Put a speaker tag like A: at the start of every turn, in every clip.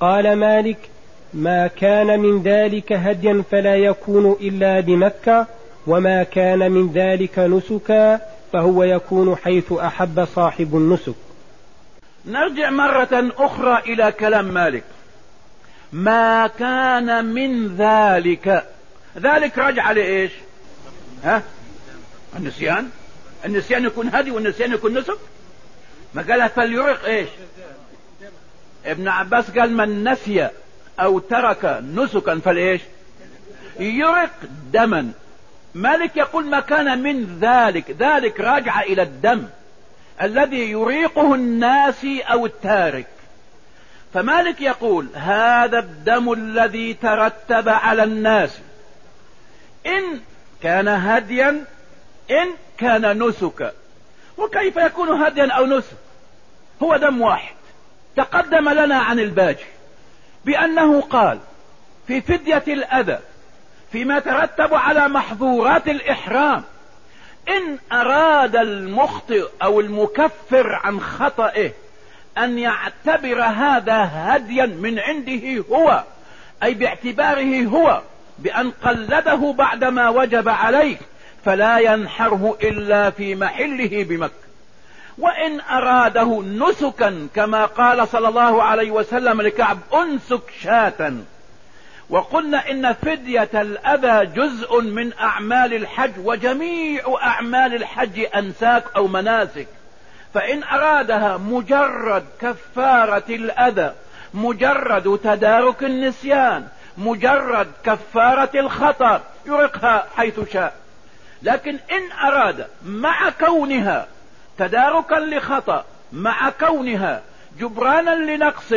A: قال مالك ما كان من ذلك هديا فلا يكون إلا بمكة وما كان من ذلك نسكا فهو يكون حيث أحب صاحب النسك.
B: نرجع مرة أخرى إلى كلام مالك. ما كان من ذلك. ذلك رجع لإيش؟ ها؟ النسيان؟ النسيان يكون هدي والنسيان يكون نسك؟ ما قالها فليرق إيش؟ ابن عباس قال من نسي أو ترك نسكا فالايش يرق دما. مالك يقول ما كان من ذلك. ذلك راجع إلى الدم الذي يريقه الناس أو التارك. فمالك يقول هذا الدم الذي ترتب على الناس. إن كان هديا إن كان نسكا. وكيف يكون هديا أو نسك؟ هو دم واحد. تقدم لنا عن الباجي بأنه قال في فدية الأذى فيما ترتب على محظورات الإحرام إن أراد المخطئ أو المكفر عن خطئه أن يعتبر هذا هديا من عنده هو أي باعتباره هو بأن قلده بعدما وجب عليه فلا ينحره إلا في محله بمكة. وإن أراده نسكا كما قال صلى الله عليه وسلم لكعب أنسك شاة. وقلنا إن فدية الأذى جزء من أعمال الحج وجميع أعمال الحج أنساك أو مناسك. فإن أرادها مجرد كفارة الأذى مجرد تدارك النسيان مجرد كفارة الخطر يرقها حيث شاء. لكن إن أراد مع كونها تداركا لخطأ مع كونها جبرانا لنقص.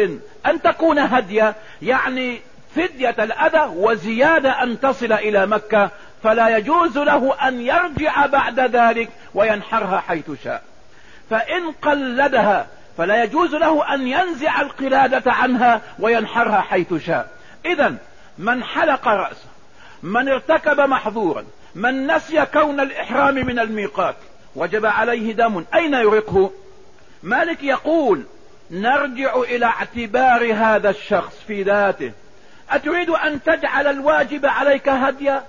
B: أن تكون هدية يعني فدية الأذى وزيادة أن تصل إلى مكة فلا يجوز له أن يرجع بعد ذلك وينحرها حيث شاء. فإن قلدها فلا يجوز له أن ينزع القلادة عنها وينحرها حيث شاء. اذا من حلق رأسه من ارتكب محظورا من نسي كون الإحرام من الميقات وجب عليه دم. أين يرقه؟ مالك يقول نرجع إلى اعتبار هذا الشخص في ذاته. أتريد أن تجعل الواجب عليك هديا؟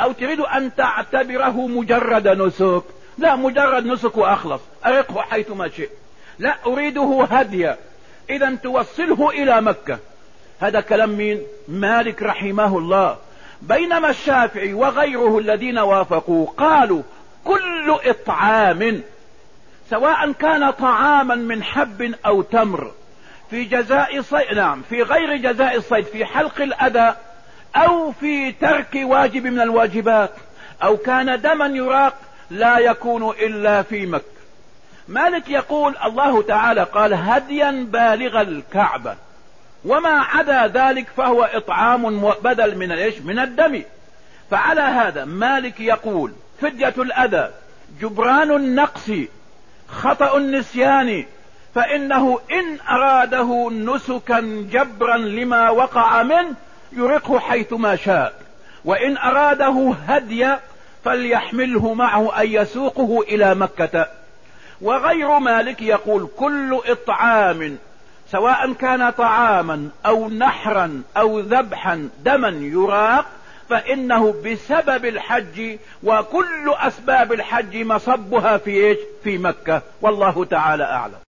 B: أو تريد أن تعتبره مجرد نسك؟ لا مجرد نسك وأخلص. أرقه حيثما شئت. لا أريده هديا. إذا توصله إلى مكة. هذا كلام مين مالك رحمه الله. بينما الشافعي وغيره الذين وافقوا قالوا كل إطعام سواء كان طعاما من حب أو تمر في جزاء صيد نعم في غير جزاء الصيد في حلق الأذى أو في ترك واجب من الواجبات أو كان دما يراق لا يكون إلا في مكة. مالك يقول الله تعالى قال هديا بالغ الكعبة وما عدا ذلك فهو إطعام بدل من من الدم. فعلى هذا مالك يقول فدية الأذى جبران النقص خطأ النسيان فإنه إن أراده نسكا جبرا لما وقع منه يرقه حيثما شاء. وإن أراده هدي فليحمله معه أن يسوقه إلى مكة. وغير مالك يقول كل إطعام سواء كان طعاما أو نحرا أو ذبحا دما يراق فإنه بسبب الحج وكل أسباب الحج مصبها في إيش؟ في مكة. والله تعالى أعلم.